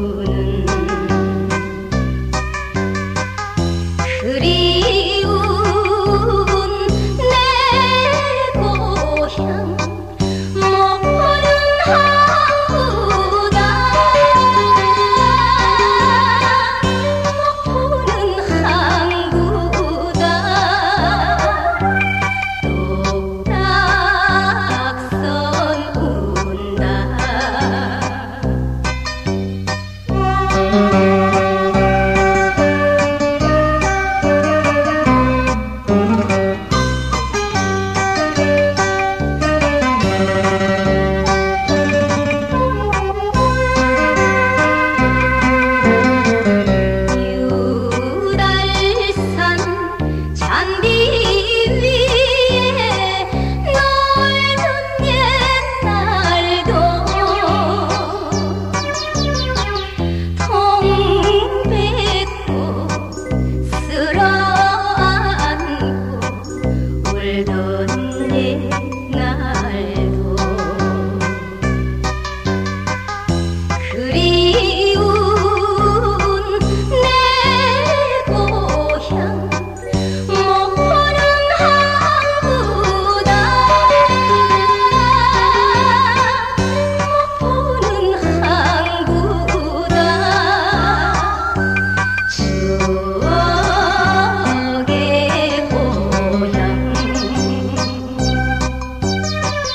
good. 오늘도 네.